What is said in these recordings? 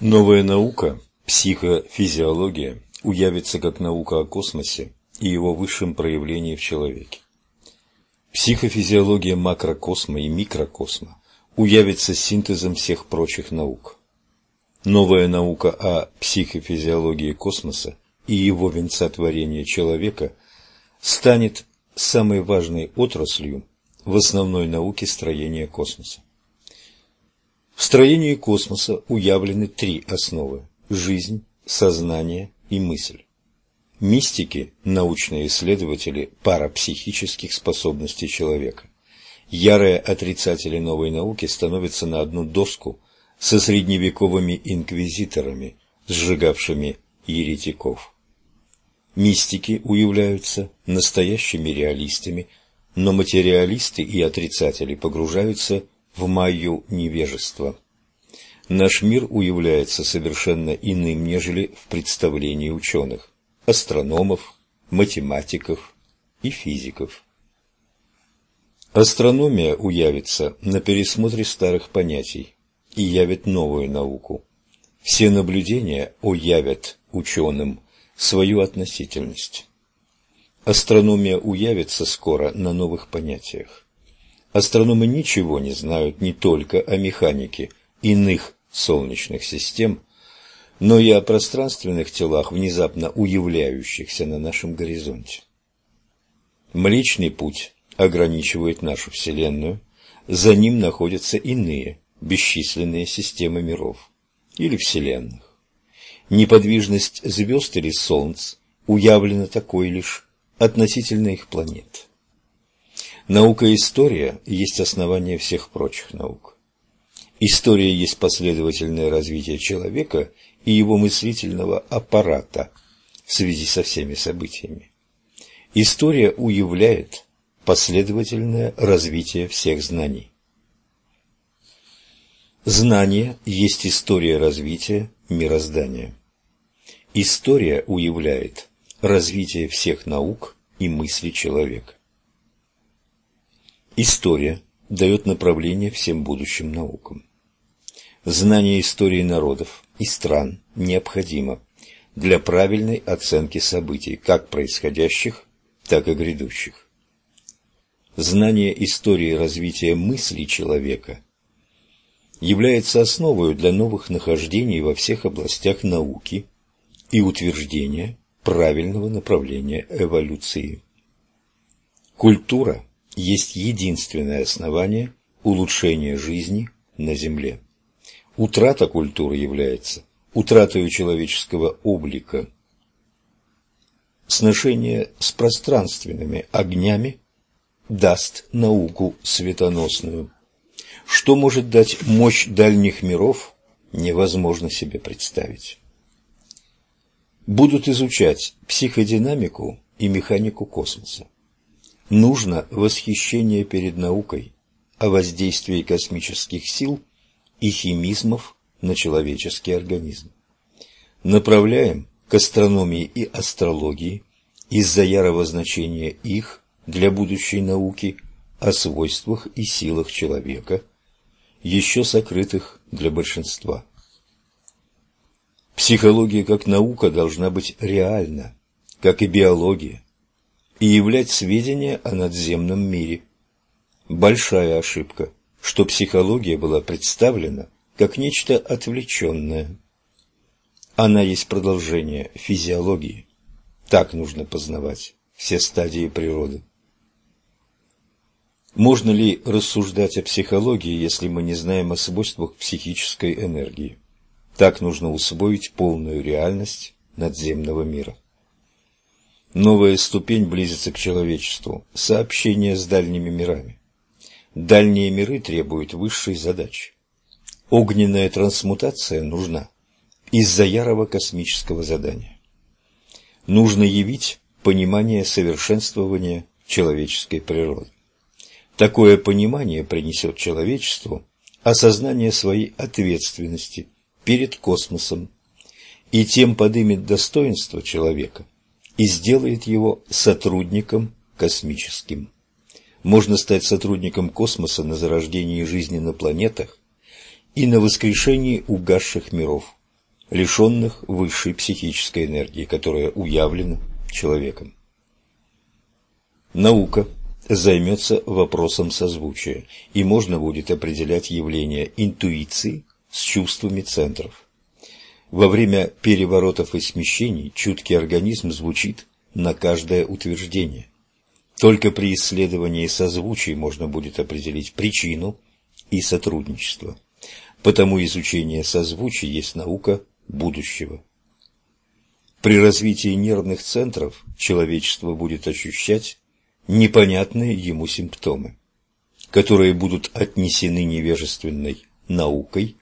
Новая наука, психофизиология, уявится как наука о космосе и его высшем проявлении в человеке. Психофизиология макрокосма и микрокосма уявится синтезом всех прочих наук. Новая наука о психофизиологии космоса и его венца творения человека станет самой важной отраслью в основной науке строения космоса. В строении космоса уявлены три основы – жизнь, сознание и мысль. Мистики – научные исследователи парапсихических способностей человека. Ярые отрицатели новой науки становятся на одну доску со средневековыми инквизиторами, сжигавшими еретиков. Мистики уявляются настоящими реалистами, но материалисты и отрицатели погружаются в маю невежества. Наш мир уявляется совершенно иным, нежели в представлении ученых, астрономов, математиков и физиков. Астрономия уявится на пересмотре старых понятий и явит новую науку. Все наблюдения уявят ученым свою относительность. Астрономия уявится скоро на новых понятиях. Астрономы ничего не знают не только о механике иных солнечных систем, но и о пространственных телах, внезапно уявляющихся на нашем горизонте. Млечный путь ограничивает нашу Вселенную, за ним находятся иные, бесчисленные системы миров или Вселенных. Неподвижность звезд или Солнц уявлена такой лишь относительно их планет. Наука история есть основание всех прочих наук. История есть последовательное развитие человека и его мыслительного аппарата в связи со всеми событиями. История уявляет последовательное развитие всех знаний. Знание есть история развития мироздания. История уявляет развитие всех наук и мысли человека. История дает направление всем будущим наукам. Знание истории народов и стран необходимо для правильной оценки событий, как происходящих, так и грядущих. Знание истории развития мысли человека является основой для новых нахождений во всех областях науки и утверждения правильного направления эволюции. Культура есть единственное основание улучшения жизни на Земле. Утрата культуры является утратой человеческого облика. Сношение с пространственными огнями даст науку светоносную. Что может дать мощь дальних миров, невозможно себе представить. Будут изучать психодинамику и механику космоса нужно восхищение перед наукой о воздействии космических сил и химизмов на человеческий организм. Направляем к астрономии и астрологии из-за ярого значения их для будущей науки о свойствах и силах человека, еще сокрытых для большинства. Психология как наука должна быть реальна, как и биология, и являть сведения о надземном мире. Большая ошибка, что психология была представлена как нечто отвлеченное. Она есть продолжение физиологии. Так нужно познавать все стадии природы. Можно ли рассуждать о психологии, если мы не знаем о свойствах психической энергии? Так нужно усвоить полную реальность надземного мира. Новая ступень близится к человечеству – сообщение с дальними мирами. Дальние миры требуют высшей задачи. Огненная трансмутация нужна из-за ярого космического задания. Нужно явить понимание совершенствования человеческой природы. Такое понимание принесет человечеству осознание своей ответственности перед космосом и тем подымет достоинство человека – и сделает его сотрудником космическим. Можно стать сотрудником космоса на зарождении жизни на планетах и на воскрешении угасших миров, лишенных высшей психической энергии, которая уявлена человеком. Наука займется вопросом созвучия, и можно будет определять явления интуиции с чувствами центров. Во время переворотов и смещений чуткий организм звучит на каждое утверждение. Только при исследовании созвучий можно будет определить причину и сотрудничество. Потому изучение созвучий есть наука будущего. При развитии нервных центров человечество будет ощущать непонятные ему симптомы, которые будут отнесены невежественной наукой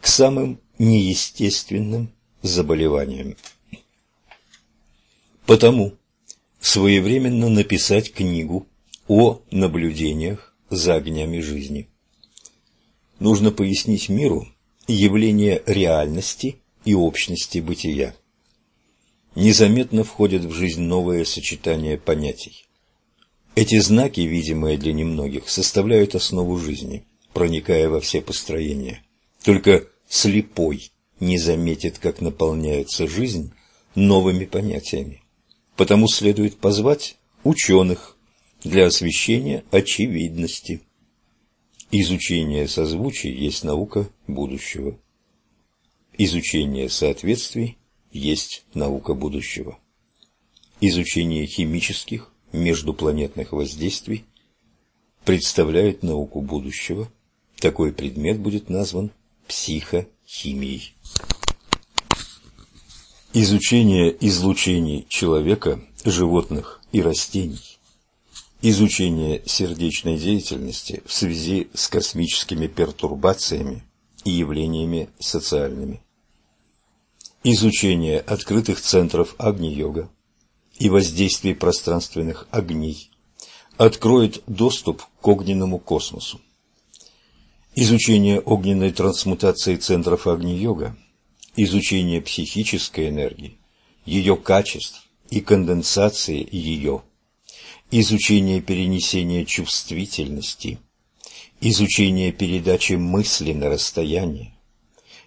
к самым неестественным заболеваниям. Потому своевременно написать книгу о наблюдениях за огнями жизни. Нужно пояснить миру явление реальности и общности бытия. Незаметно входят в жизнь новые сочетания понятий. Эти знаки, видимые для немногих, составляют основу жизни, проникая во все построения. Только слепой не заметит, как наполняется жизнь новыми понятиями. Потому следует позвать ученых для освещения очевидности. Изучение созвучий есть наука будущего. Изучение соответствий есть наука будущего. Изучение химических, междупланетных воздействий представляет науку будущего. Такой предмет будет назван психохимией. Изучение излучений человека, животных и растений. Изучение сердечной деятельности в связи с космическими пертурбациями и явлениями социальными. Изучение открытых центров Агни-йога, и воздействие пространственных огней откроет доступ к огненному космосу. Изучение огненной трансмутации центров Агни-йога, изучение психической энергии, ее качеств и конденсации ее, изучение перенесения чувствительности, изучение передачи мысли на расстояние,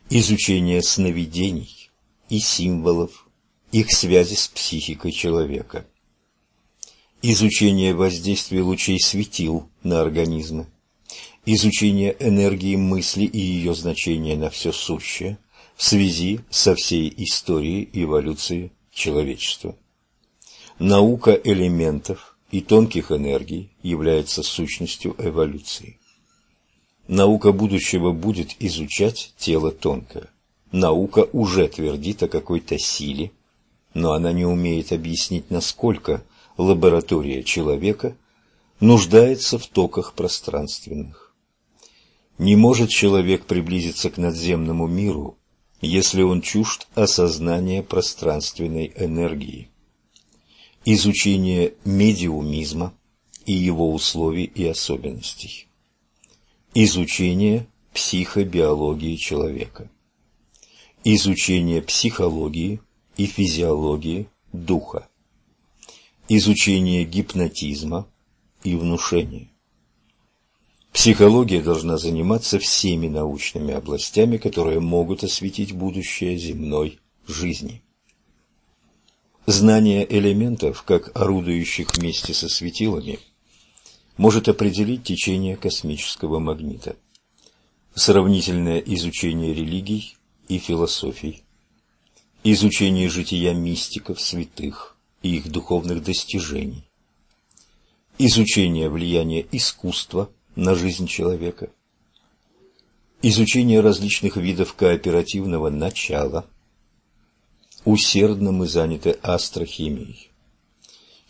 изучение сновидений и символов, их связи с психикой человека. Изучение воздействия лучей светил на организмы. Изучение энергии мысли и ее значения на все сущее в связи со всей историей эволюции человечества. Наука элементов и тонких энергий является сущностью эволюции. Наука будущего будет изучать тело тонкое. Наука уже твердит о какой-то силе, но она не умеет объяснить, насколько лаборатория человека нуждается в токах пространственных. Не может человек приблизиться к надземному миру, если он чужд осознания пространственной энергии. Изучение медиумизма и его условий и особенностей. Изучение психобиологии человека. Изучение психологии и физиологии духа, изучение гипнотизма и внушения. Психология должна заниматься всеми научными областями, которые могут осветить будущее земной жизни. Знание элементов, как орудующих вместе со светилами, может определить течение космического магнита. Сравнительное изучение религий и философий изучение жития мистиков, святых и их духовных достижений, изучение влияния искусства на жизнь человека, изучение различных видов кооперативного начала. Усердно мы заняты астрохимией.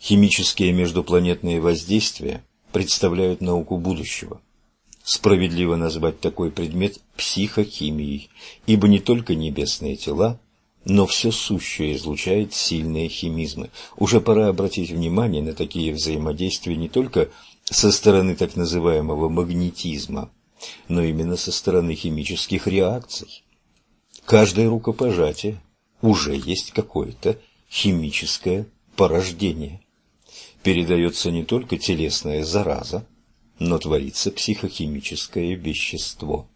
Химические междупланетные воздействия представляют науку будущего. Справедливо назвать такой предмет психохимией, ибо не только небесные тела – но все сущее излучает сильные химизмы. Уже пора обратить внимание на такие взаимодействия не только со стороны так называемого магнетизма, но именно со стороны химических реакций. Каждое рукопожатие уже есть какое-то химическое порождение. Передается не только телесная зараза, но творится психохимическое вещество.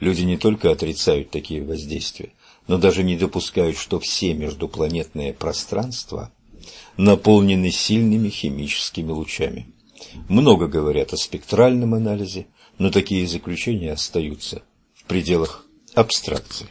Люди не только отрицают такие воздействия, но даже не допускают, что все междупланетные пространства наполнены сильными химическими лучами. Много говорят о спектральном анализе, но такие заключения остаются в пределах абстракции.